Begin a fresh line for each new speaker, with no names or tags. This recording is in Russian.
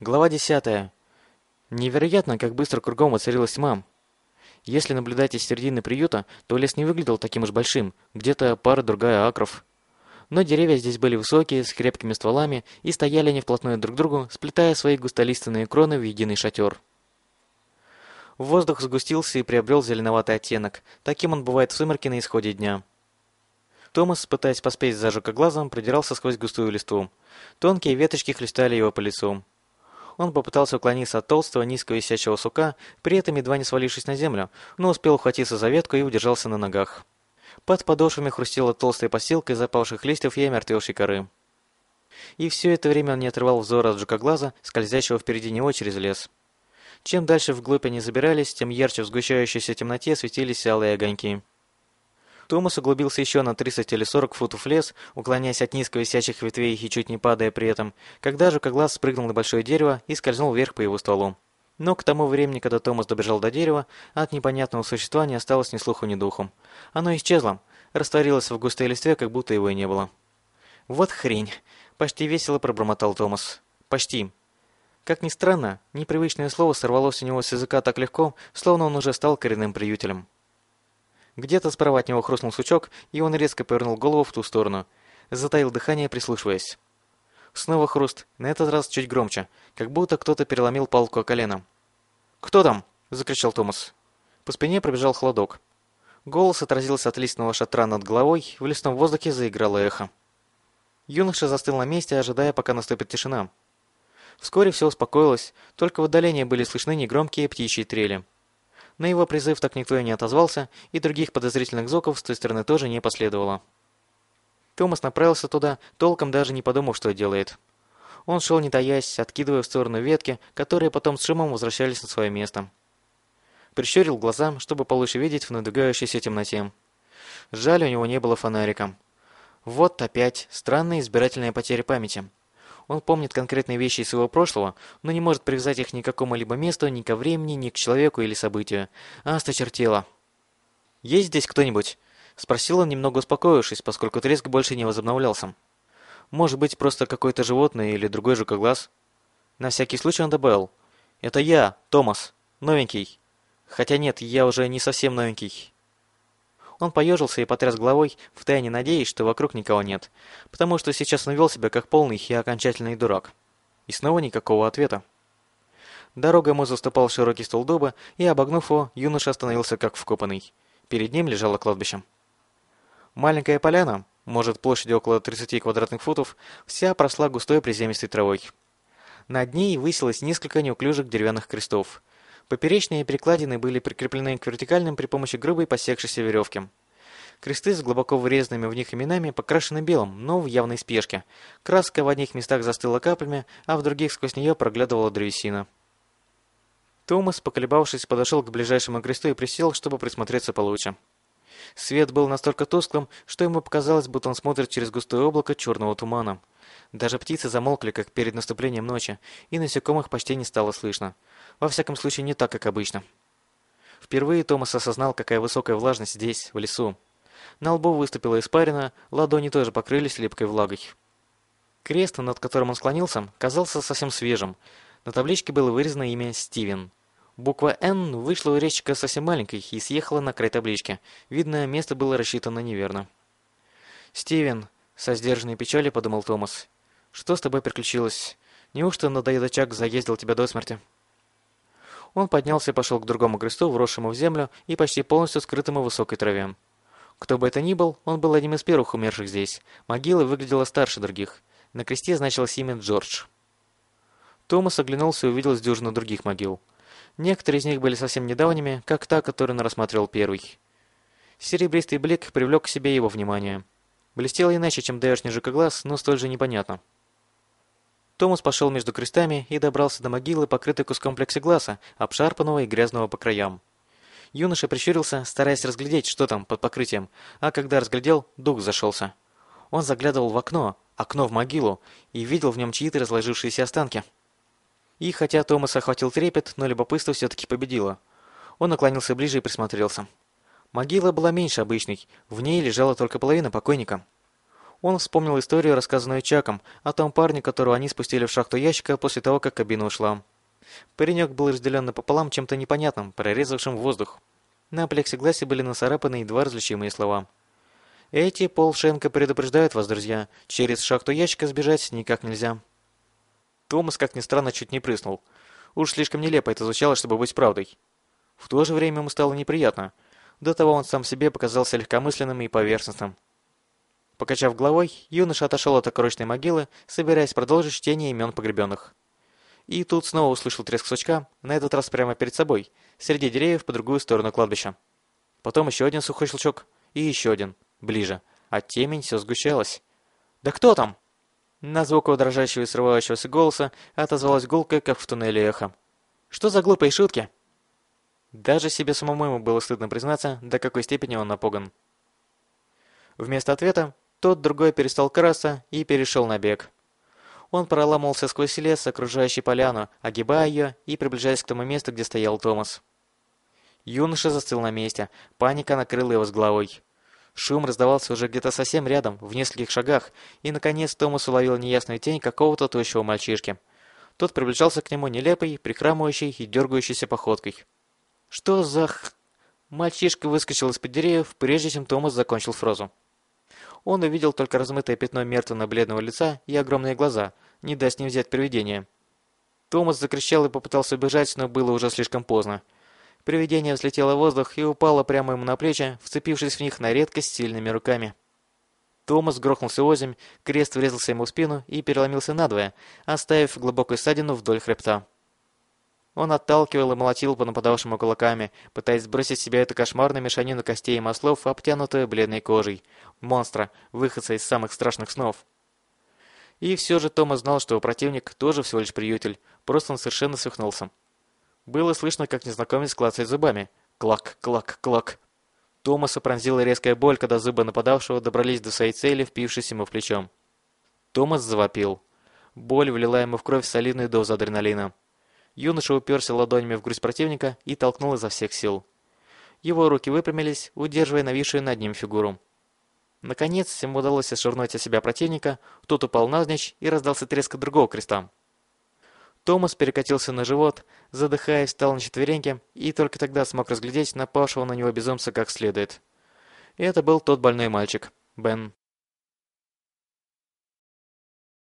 Глава 10. Невероятно, как быстро кругом воцарилась тьма. Если наблюдать из середины приюта, то лес не выглядел таким уж большим, где-то пара-другая акров. Но деревья здесь были высокие, с крепкими стволами, и стояли они вплотную друг к другу, сплетая свои густолиственные кроны в единый шатер. Воздух сгустился и приобрел зеленоватый оттенок. Таким он бывает в сумерки на исходе дня. Томас, пытаясь поспеть за глазом, продирался сквозь густую листву. Тонкие веточки хлестали его по лицу. Он попытался уклониться от толстого, низкого висячего сука, при этом едва не свалившись на землю, но успел ухватиться за ветку и удержался на ногах. Под подошвами хрустела толстая постилка из запавших листьев и омертвевшей коры. И все это время он не отрывал взора от жукоглаза, скользящего впереди него через лес. Чем дальше вглубь они забирались, тем ярче в сгущающейся темноте светились алые огоньки. Томас углубился еще на 30 или 40 футов лес, уклоняясь от низко висящих ветвей и чуть не падая при этом, когда жукоглаз спрыгнул на большое дерево и скользнул вверх по его стволу. Но к тому времени, когда Томас добежал до дерева, от непонятного существа не осталось ни слуху, ни духу. Оно исчезло, растворилось в густой листве, как будто его и не было. «Вот хрень!» – почти весело пробормотал Томас. «Почти!» Как ни странно, непривычное слово сорвалось у него с языка так легко, словно он уже стал коренным приютелем. Где-то справа от него хрустнул сучок, и он резко повернул голову в ту сторону. Затаил дыхание, прислушиваясь. Снова хруст, на этот раз чуть громче, как будто кто-то переломил палку о колено. «Кто там?» – закричал Томас. По спине пробежал холодок. Голос отразился от листного шатра над головой, в лесном воздухе заиграло эхо. Юноша застыл на месте, ожидая, пока наступит тишина. Вскоре все успокоилось, только в отдалении были слышны негромкие птичьи трели. На его призыв так никто и не отозвался, и других подозрительных зоков с той стороны тоже не последовало. Томас направился туда, толком даже не подумав, что делает. Он шел не таясь, откидывая в сторону ветки, которые потом с шумом возвращались на свое место. Прищурил глаза, чтобы получше видеть в надвигающейся темноте. Жаль, у него не было фонарика. Вот опять странная избирательная потеря памяти. Он помнит конкретные вещи из своего прошлого, но не может привязать их ни к какому-либо месту, ни ко времени, ни к человеку или событию. Осточертело. «Есть здесь кто-нибудь?» – спросил он, немного успокоившись, поскольку треск больше не возобновлялся. «Может быть, просто какое-то животное или другой жукоглаз?» На всякий случай он добавил. «Это я, Томас. Новенький. Хотя нет, я уже не совсем новенький». Он поежился и потряс головой, втайне надеясь, что вокруг никого нет, потому что сейчас он вел себя как полный и окончательный дурак. И снова никакого ответа. Дорога ему заступал широкий стол дуба, и, обогнув его, юноша остановился как вкопанный. Перед ним лежало кладбище. Маленькая поляна, может площадью около 30 квадратных футов, вся просла густой приземистой травой. Над ней высилось несколько неуклюжих деревянных крестов, Поперечные перекладины были прикреплены к вертикальным при помощи грубой посекшейся веревки. Кресты с глубоко вырезанными в них именами покрашены белым, но в явной спешке. Краска в одних местах застыла каплями, а в других сквозь нее проглядывала древесина. Томас, поколебавшись, подошел к ближайшему кресту и присел, чтобы присмотреться получше. Свет был настолько тусклым, что ему показалось, будто он смотрит через густое облако черного тумана. Даже птицы замолкли, как перед наступлением ночи, и насекомых почти не стало слышно. Во всяком случае, не так, как обычно. Впервые Томас осознал, какая высокая влажность здесь, в лесу. На лбу выступила испарина, ладони тоже покрылись липкой влагой. Крест, над которым он склонился, казался совсем свежим. На табличке было вырезано имя Стивен. Буква «Н» вышла у резчика совсем маленькой и съехала на край таблички. Видно, место было рассчитано неверно. «Стивен», — со сдержанной печалью подумал Томас, — «что с тобой приключилось? Неужто надоедочак заездил тебя до смерти?» Он поднялся и пошел к другому кресту, вросшему в землю и почти полностью скрытому высокой траве. Кто бы это ни был, он был одним из первых умерших здесь. Могила выглядела старше других. На кресте значилось имя Джордж. Томас оглянулся и увидел с дюжину других могил. Некоторые из них были совсем недавними, как та, которую он рассматривал первый. Серебристый блик привлек к себе его внимание. Блестел иначе, чем давешний жукоглаз, но столь же непонятно. Томас пошел между крестами и добрался до могилы, покрытой куском плексигласа, обшарпанного и грязного по краям. Юноша прищурился, стараясь разглядеть, что там под покрытием, а когда разглядел, дух зашелся. Он заглядывал в окно, окно в могилу, и видел в нем чьи-то разложившиеся останки. И хотя Томаса охватил трепет, но любопытство все-таки победило. Он наклонился ближе и присмотрелся. Могила была меньше обычной, в ней лежала только половина покойника. Он вспомнил историю, рассказанную Чаком, о том парне, которого они спустили в шахту ящика после того, как кабина ушла. Паренек был разделен напополам чем-то непонятным, прорезавшим воздух. На плексигласе были нацарапаны едва различимые слова. «Эти Полшенко предупреждают вас, друзья, через шахту ящика сбежать никак нельзя». Томас, как ни странно, чуть не прыснул. Уж слишком нелепо это звучало, чтобы быть правдой. В то же время ему стало неприятно. До того он сам себе показался легкомысленным и поверхностным. Покачав головой, юноша отошел от окрочной могилы, собираясь продолжить чтение имен погребенных. И тут снова услышал треск сучка, на этот раз прямо перед собой, среди деревьев по другую сторону кладбища. Потом еще один сухой щелчок, и еще один, ближе, а темень все сгущалась. «Да кто там?» На звук дрожащего и срывающегося голоса отозвалась гулка, как в туннеле эхо. «Что за глупые шутки?» Даже себе самому ему было стыдно признаться, до какой степени он напуган. Вместо ответа тот другой перестал краса и перешел на бег. Он проламывался сквозь лес, окружающий поляну, огибая ее и приближаясь к тому месту, где стоял Томас. Юноша застыл на месте, паника накрыла его с головой. Шум раздавался уже где-то совсем рядом, в нескольких шагах, и, наконец, Томас уловил неясную тень какого-то тощего мальчишки. Тот приближался к нему нелепой, прихрамывающей и дергающейся походкой. «Что за х...» Мальчишка выскочил из-под деревьев, прежде чем Томас закончил фразу. Он увидел только размытое пятно мертвенно-бледного лица и огромные глаза, не даст не взять привидение. Томас закричал и попытался убежать, но было уже слишком поздно. Привидение взлетело в воздух и упало прямо ему на плечи, вцепившись в них на редкость сильными руками. Томас грохнулся озимь, крест врезался ему в спину и переломился надвое, оставив глубокую ссадину вдоль хребта. Он отталкивал и молотил по нападавшему кулаками, пытаясь сбросить с себя эту кошмарную мешанину костей и маслов, обтянутую бледной кожей. Монстра, выходца из самых страшных снов. И все же Томас знал, что противник тоже всего лишь приютель, просто он совершенно свихнулся. Было слышно, как незнакомец клацает зубами. Клак, клак, клак. Томаса пронзила резкая боль, когда зубы нападавшего добрались до своей цели, впившись ему в плечо. Томас завопил. Боль влила ему в кровь солидную дозу адреналина. Юноша уперся ладонями в грудь противника и толкнул изо всех сил. Его руки выпрямились, удерживая нависшую над ним фигуру. Наконец, ему удалось отшвырнуть от себя противника, тот упал навзничь и раздался треск другого креста. Томас перекатился на живот, задыхаясь, встал на четвереньки и только тогда смог разглядеть напавшего на него безумца как следует. И это был тот больной мальчик, Бен.